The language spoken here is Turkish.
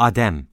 Adem.